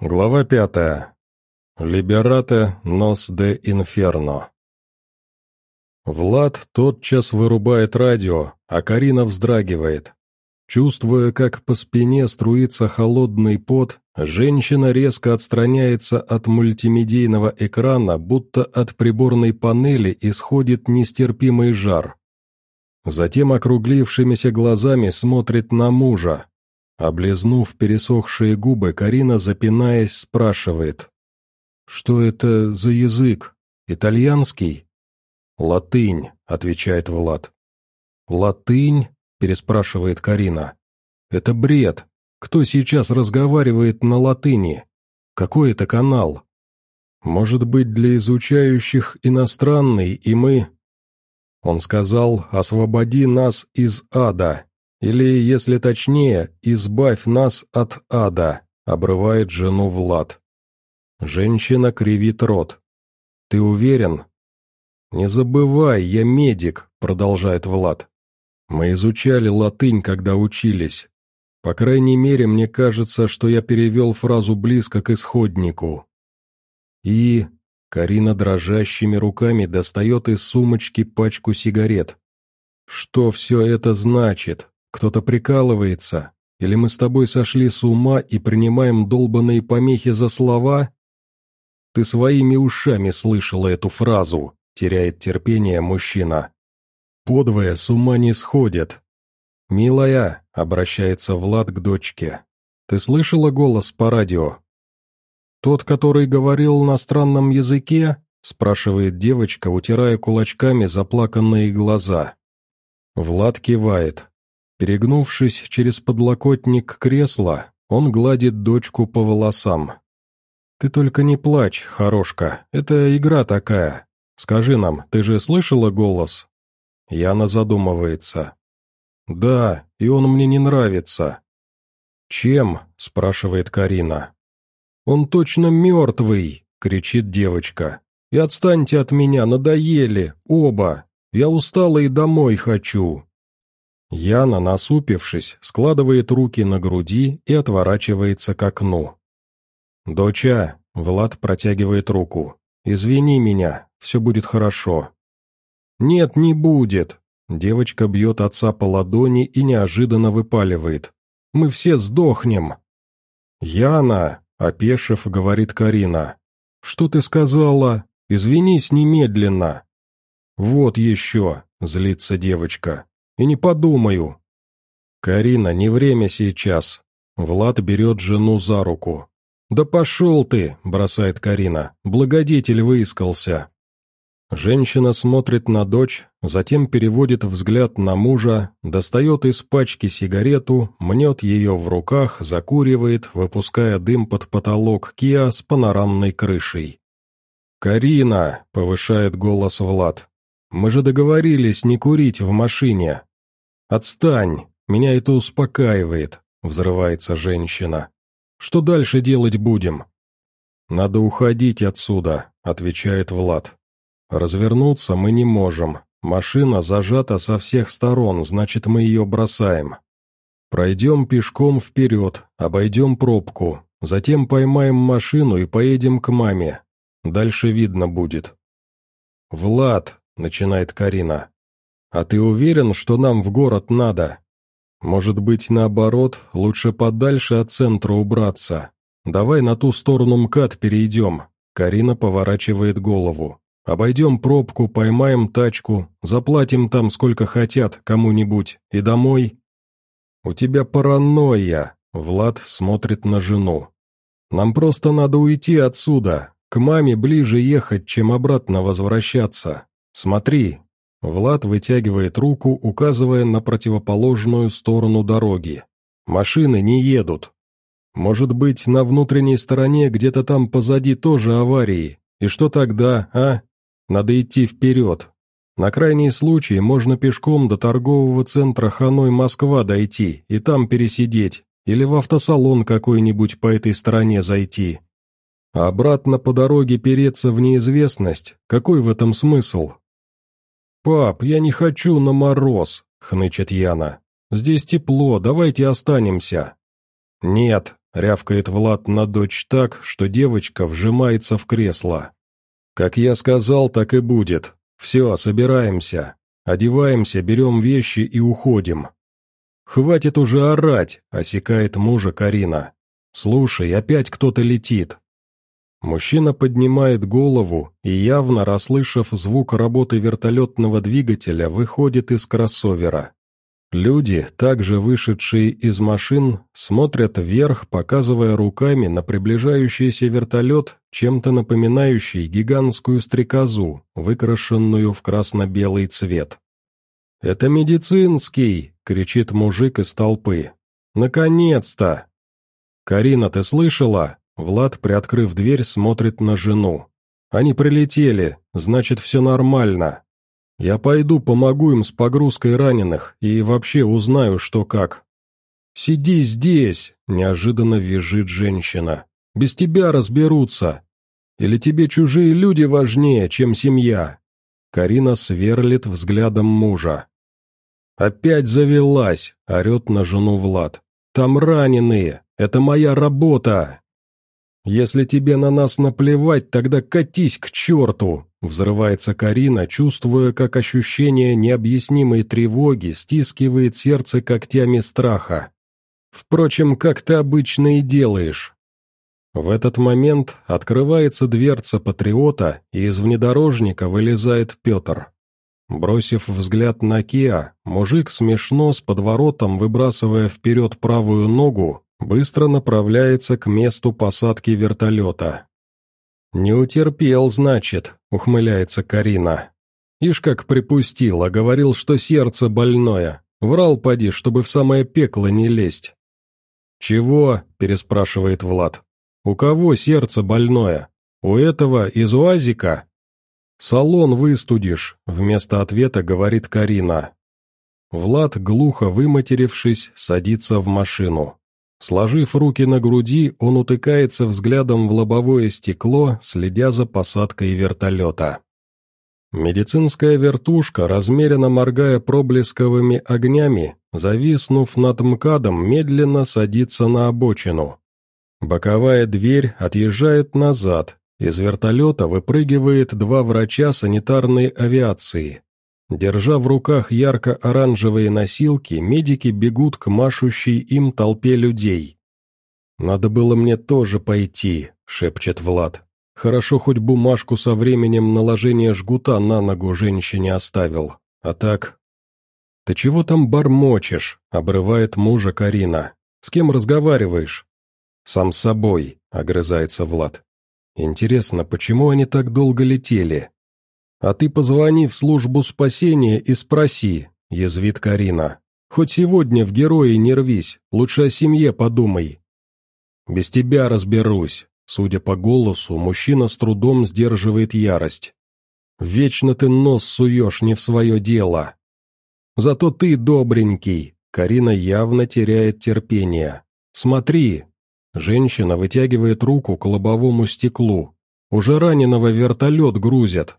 Глава пятая. Либерате нос де инферно. Влад тотчас вырубает радио, а Карина вздрагивает. Чувствуя, как по спине струится холодный пот, женщина резко отстраняется от мультимедийного экрана, будто от приборной панели исходит нестерпимый жар. Затем округлившимися глазами смотрит на мужа, Облизнув пересохшие губы, Карина, запинаясь, спрашивает. «Что это за язык? Итальянский?» «Латынь», — отвечает Влад. «Латынь?» — переспрашивает Карина. «Это бред. Кто сейчас разговаривает на латыни? Какой это канал?» «Может быть, для изучающих иностранный, и мы...» Он сказал «Освободи нас из ада», или, если точнее, избавь нас от ада», — обрывает жену Влад. Женщина кривит рот. «Ты уверен?» «Не забывай, я медик», — продолжает Влад. «Мы изучали латынь, когда учились. По крайней мере, мне кажется, что я перевел фразу близко к исходнику». И... Карина дрожащими руками достает из сумочки пачку сигарет. «Что все это значит?» Кто-то прикалывается? Или мы с тобой сошли с ума и принимаем долбанные помехи за слова? Ты своими ушами слышала эту фразу, теряет терпение мужчина. Подвое с ума не сходят. «Милая», — обращается Влад к дочке, — «ты слышала голос по радио?» «Тот, который говорил на странном языке?» — спрашивает девочка, утирая кулачками заплаканные глаза. Влад кивает. Перегнувшись через подлокотник кресла, он гладит дочку по волосам. «Ты только не плачь, хорошка, это игра такая. Скажи нам, ты же слышала голос?» Яна задумывается. «Да, и он мне не нравится». «Чем?» – спрашивает Карина. «Он точно мертвый!» – кричит девочка. «И отстаньте от меня, надоели, оба! Я устала и домой хочу!» Яна, насупившись, складывает руки на груди и отворачивается к окну. «Доча», — Влад протягивает руку, — «извини меня, все будет хорошо». «Нет, не будет», — девочка бьет отца по ладони и неожиданно выпаливает. «Мы все сдохнем». «Яна», — опешив, говорит Карина, — «что ты сказала? Извинись немедленно». «Вот еще», — злится девочка, и не подумаю. Карина, не время сейчас. Влад берет жену за руку. «Да пошел ты!» – бросает Карина. «Благодетель выискался». Женщина смотрит на дочь, затем переводит взгляд на мужа, достает из пачки сигарету, мнет ее в руках, закуривает, выпуская дым под потолок Киа с панорамной крышей. «Карина!» — повышает голос Влад. «Мы же договорились не курить в машине!» «Отстань! Меня это успокаивает», — взрывается женщина. «Что дальше делать будем?» «Надо уходить отсюда», — отвечает Влад. «Развернуться мы не можем. Машина зажата со всех сторон, значит, мы ее бросаем. Пройдем пешком вперед, обойдем пробку, затем поймаем машину и поедем к маме. Дальше видно будет». «Влад», — начинает Карина, «А ты уверен, что нам в город надо? Может быть, наоборот, лучше подальше от центра убраться? Давай на ту сторону МКАД перейдем». Карина поворачивает голову. «Обойдем пробку, поймаем тачку, заплатим там сколько хотят кому-нибудь, и домой». «У тебя паранойя», — Влад смотрит на жену. «Нам просто надо уйти отсюда, к маме ближе ехать, чем обратно возвращаться. Смотри, Влад вытягивает руку, указывая на противоположную сторону дороги. Машины не едут. Может быть, на внутренней стороне, где-то там позади тоже аварии. И что тогда, а? Надо идти вперед. На крайний случай можно пешком до торгового центра Ханой-Москва дойти и там пересидеть, или в автосалон какой-нибудь по этой стороне зайти. А обратно по дороге переться в неизвестность, какой в этом смысл? «Пап, я не хочу на мороз», — хнычет Яна. «Здесь тепло, давайте останемся». «Нет», — рявкает Влад на дочь так, что девочка вжимается в кресло. «Как я сказал, так и будет. Все, собираемся. Одеваемся, берем вещи и уходим». «Хватит уже орать», — осекает мужа Карина. «Слушай, опять кто-то летит». Мужчина поднимает голову и, явно расслышав звук работы вертолетного двигателя, выходит из кроссовера. Люди, также вышедшие из машин, смотрят вверх, показывая руками на приближающийся вертолет, чем-то напоминающий гигантскую стрекозу, выкрашенную в красно-белый цвет. «Это медицинский!» — кричит мужик из толпы. «Наконец-то!» «Карина, ты слышала?» Влад, приоткрыв дверь, смотрит на жену. «Они прилетели, значит, все нормально. Я пойду помогу им с погрузкой раненых и вообще узнаю, что как». «Сиди здесь!» — неожиданно визжит женщина. «Без тебя разберутся. Или тебе чужие люди важнее, чем семья?» Карина сверлит взглядом мужа. «Опять завелась!» — орет на жену Влад. «Там раненые! Это моя работа!» «Если тебе на нас наплевать, тогда катись к черту!» Взрывается Карина, чувствуя, как ощущение необъяснимой тревоги стискивает сердце когтями страха. «Впрочем, как ты обычно и делаешь». В этот момент открывается дверца патриота, и из внедорожника вылезает Петр. Бросив взгляд на Киа, мужик смешно с подворотом, выбрасывая вперед правую ногу, быстро направляется к месту посадки вертолета. «Не утерпел, значит», — ухмыляется Карина. «Ишь как припустил, а говорил, что сердце больное. Врал поди, чтобы в самое пекло не лезть». «Чего?» — переспрашивает Влад. «У кого сердце больное? У этого из УАЗика?» «Салон выстудишь», — вместо ответа говорит Карина. Влад, глухо выматерившись, садится в машину. Сложив руки на груди, он утыкается взглядом в лобовое стекло, следя за посадкой вертолета. Медицинская вертушка, размеренно моргая проблесковыми огнями, зависнув над МКАДом, медленно садится на обочину. Боковая дверь отъезжает назад, из вертолета выпрыгивает два врача санитарной авиации. Держа в руках ярко-оранжевые носилки, медики бегут к машущей им толпе людей. «Надо было мне тоже пойти», — шепчет Влад. «Хорошо, хоть бумажку со временем наложения жгута на ногу женщине оставил. А так...» «Ты чего там бормочешь?» — обрывает мужа Карина. «С кем разговариваешь?» «Сам собой», — огрызается Влад. «Интересно, почему они так долго летели?» «А ты позвони в службу спасения и спроси», — язвит Карина. «Хоть сегодня в герои не рвись, лучше о семье подумай». «Без тебя разберусь», — судя по голосу, мужчина с трудом сдерживает ярость. «Вечно ты нос суешь не в свое дело». «Зато ты добренький», — Карина явно теряет терпение. «Смотри». Женщина вытягивает руку к лобовому стеклу. «Уже раненого вертолет грузят,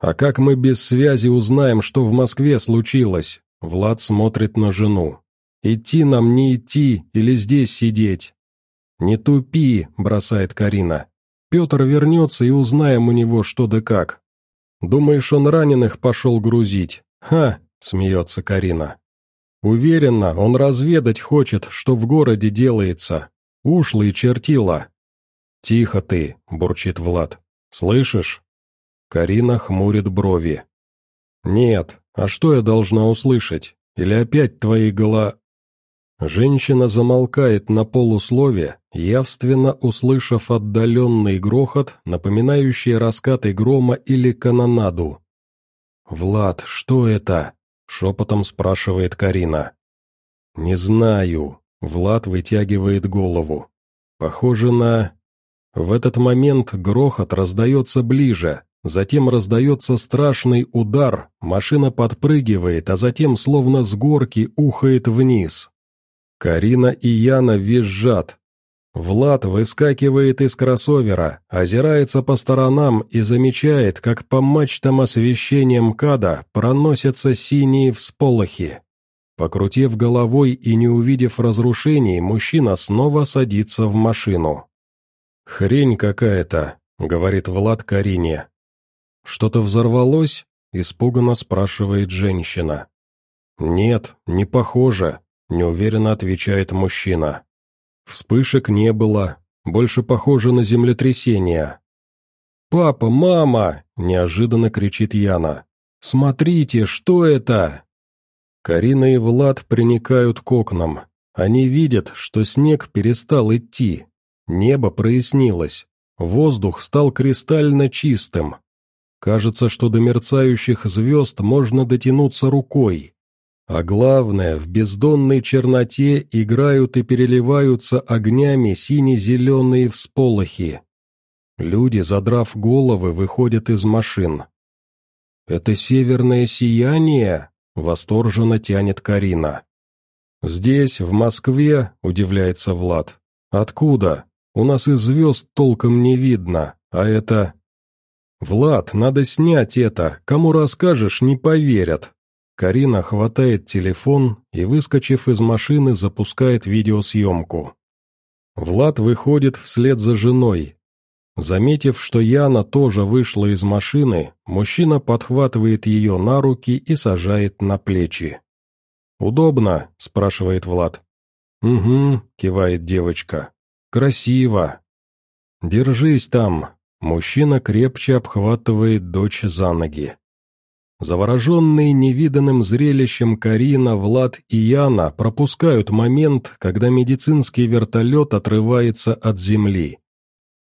«А как мы без связи узнаем, что в Москве случилось?» Влад смотрит на жену. «Идти нам не идти или здесь сидеть?» «Не тупи», — бросает Карина. «Петр вернется и узнаем у него что да как». «Думаешь, он раненых пошел грузить?» «Ха!» — смеется Карина. «Уверенно, он разведать хочет, что в городе делается. Ушлый чертила». «Тихо ты», — бурчит Влад. «Слышишь? Карина хмурит брови. «Нет, а что я должна услышать? Или опять твои гола...» Женщина замолкает на полуслове, явственно услышав отдаленный грохот, напоминающий раскаты грома или канонаду. «Влад, что это?» — шепотом спрашивает Карина. «Не знаю». Влад вытягивает голову. «Похоже на...» В этот момент грохот раздается ближе, Затем раздается страшный удар, машина подпрыгивает, а затем словно с горки ухает вниз. Карина и Яна визжат. Влад выскакивает из кроссовера, озирается по сторонам и замечает, как по мачтам освещения МКАДа проносятся синие всполохи. Покрутив головой и не увидев разрушений, мужчина снова садится в машину. «Хрень какая-то», — говорит Влад Карине. «Что-то взорвалось?» — испуганно спрашивает женщина. «Нет, не похоже», — неуверенно отвечает мужчина. Вспышек не было, больше похоже на землетрясение. «Папа, мама!» — неожиданно кричит Яна. «Смотрите, что это?» Карина и Влад приникают к окнам. Они видят, что снег перестал идти. Небо прояснилось. Воздух стал кристально чистым. Кажется, что до мерцающих звезд можно дотянуться рукой. А главное, в бездонной черноте играют и переливаются огнями сине-зеленые всполохи. Люди, задрав головы, выходят из машин. «Это северное сияние?» — восторженно тянет Карина. «Здесь, в Москве», — удивляется Влад. «Откуда? У нас и звезд толком не видно, а это...» «Влад, надо снять это, кому расскажешь, не поверят». Карина хватает телефон и, выскочив из машины, запускает видеосъемку. Влад выходит вслед за женой, Заметив, что Яна тоже вышла из машины, мужчина подхватывает ее на руки и сажает на плечи. «Удобно?» – спрашивает Влад. «Угу», – кивает девочка. «Красиво». «Держись там». Мужчина крепче обхватывает дочь за ноги. Завороженные невиданным зрелищем Карина, Влад и Яна пропускают момент, когда медицинский вертолет отрывается от земли.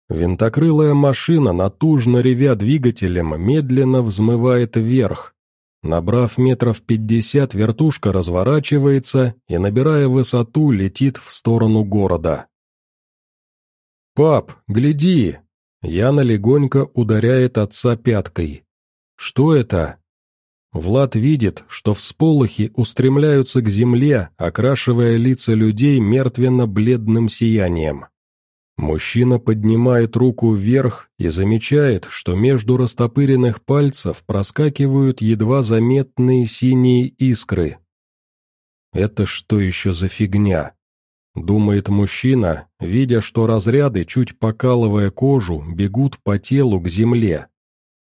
Винтокрылая машина, натужно ревя двигателем, медленно взмывает вверх. Набрав метров пятьдесят, вертушка разворачивается и, набирая высоту, летит в сторону города. «Пап, гляди!» Яна легонько ударяет отца пяткой. «Что это?» Влад видит, что всполохи устремляются к земле, окрашивая лица людей мертвенно-бледным сиянием. Мужчина поднимает руку вверх и замечает, что между растопыренных пальцев проскакивают едва заметные синие искры. «Это что еще за фигня?» — думает мужчина, видя, что разряды, чуть покалывая кожу, бегут по телу к земле.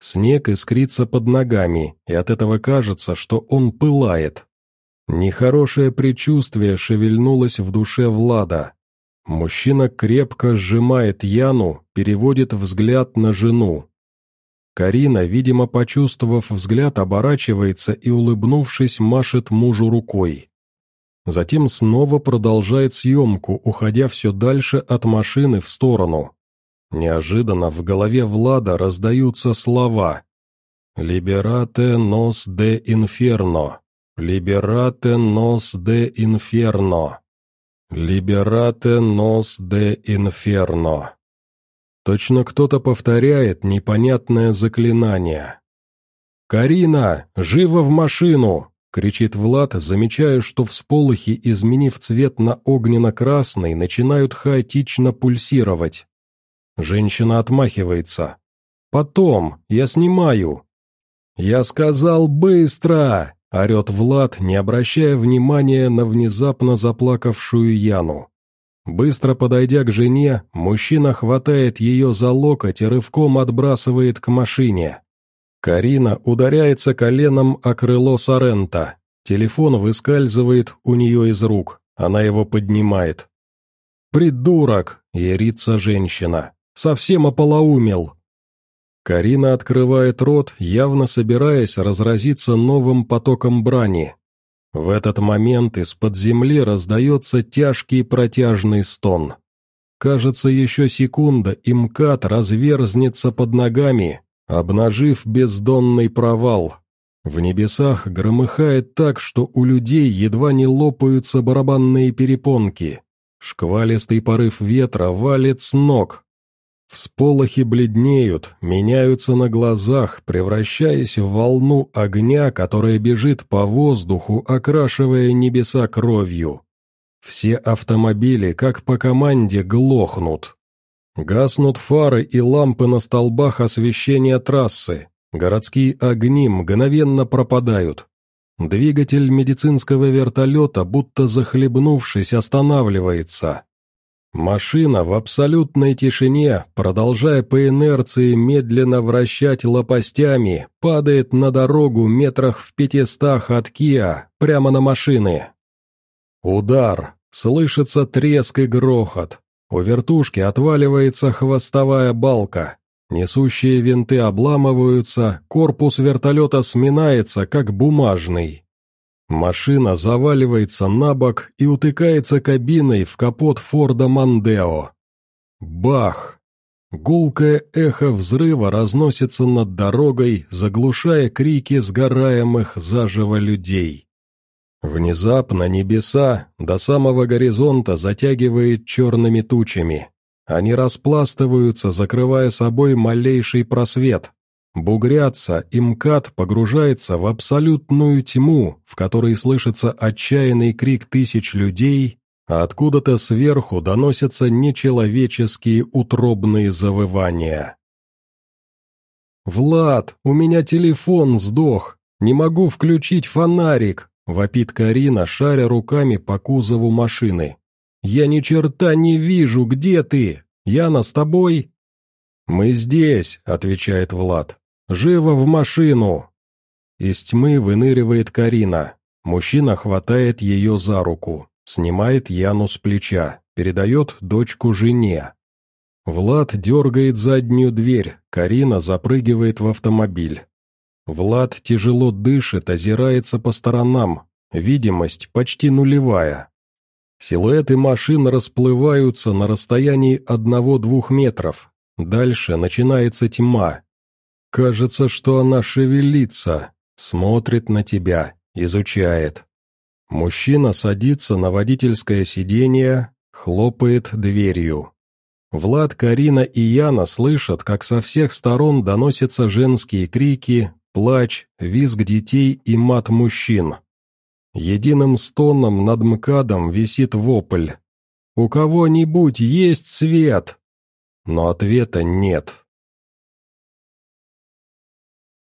Снег искрится под ногами, и от этого кажется, что он пылает. Нехорошее предчувствие шевельнулось в душе Влада. Мужчина крепко сжимает Яну, переводит взгляд на жену. Карина, видимо, почувствовав взгляд, оборачивается и, улыбнувшись, машет мужу рукой. Затем снова продолжает съемку, уходя все дальше от машины в сторону. Неожиданно в голове Влада раздаются слова «Либерате нос де инферно! Либерате нос де инферно!» «Либерате нос де инферно». Точно кто-то повторяет непонятное заклинание. «Карина, живо в машину!» — кричит Влад, замечая, что всполохи, изменив цвет на огненно-красный, начинают хаотично пульсировать. Женщина отмахивается. «Потом, я снимаю». «Я сказал быстро!» орет Влад, не обращая внимания на внезапно заплакавшую Яну. Быстро подойдя к жене, мужчина хватает ее за локоть и рывком отбрасывает к машине. Карина ударяется коленом о крыло Сорента. Телефон выскальзывает у нее из рук, она его поднимает. «Придурок!» — ярится женщина. «Совсем ополоумел!» Карина открывает рот, явно собираясь разразиться новым потоком брани. В этот момент из-под земли раздается тяжкий протяжный стон. Кажется, еще секунда, и МКАД разверзнется под ногами, обнажив бездонный провал. В небесах громыхает так, что у людей едва не лопаются барабанные перепонки. Шквалистый порыв ветра валит с ног, Всполохи бледнеют, меняются на глазах, превращаясь в волну огня, которая бежит по воздуху, окрашивая небеса кровью. Все автомобили, как по команде, глохнут. Гаснут фары и лампы на столбах освещения трассы, городские огни мгновенно пропадают. Двигатель медицинского вертолета, будто захлебнувшись, останавливается. Машина в абсолютной тишине, продолжая по инерции медленно вращать лопастями, падает на дорогу метрах в пятистах от Киа, прямо на машины. Удар, слышится треск и грохот. У вертушки отваливается хвостовая балка. Несущие винты обламываются, корпус вертолета сминается, как бумажный. Машина заваливается на бок и утыкается кабиной в капот Форда Мандео. Бах! Гулкое эхо взрыва разносится над дорогой, заглушая крики сгораемых заживо людей. Внезапно небеса до самого горизонта затягивает черными тучами. Они распластываются, закрывая собой малейший просвет, бугрятся, и МКАД погружается в абсолютную тьму, в которой слышится отчаянный крик тысяч людей, а откуда-то сверху доносятся нечеловеческие утробные завывания. «Влад, у меня телефон сдох, не могу включить фонарик», — вопит Карина, шаря руками по кузову машины. «Я ни черта не вижу, где ты? Яна с тобой?» «Мы здесь», — отвечает Влад. «Живо в машину!» Из тьмы выныривает Карина. Мужчина хватает ее за руку, снимает Яну с плеча, передает дочку жене. Влад дергает заднюю дверь, Карина запрыгивает в автомобиль. Влад тяжело дышит, озирается по сторонам, видимость почти нулевая. Силуэты машин расплываются на расстоянии одного-двух метров. Дальше начинается тьма, Кажется, что она шевелится, смотрит на тебя, изучает. Мужчина садится на водительское сиденье, хлопает дверью. Влад, Карина и Яна слышат, как со всех сторон доносятся женские крики, плач, визг детей и мат мужчин. Единым стоном над МКАДом висит вопль. «У кого-нибудь есть свет?» Но ответа нет.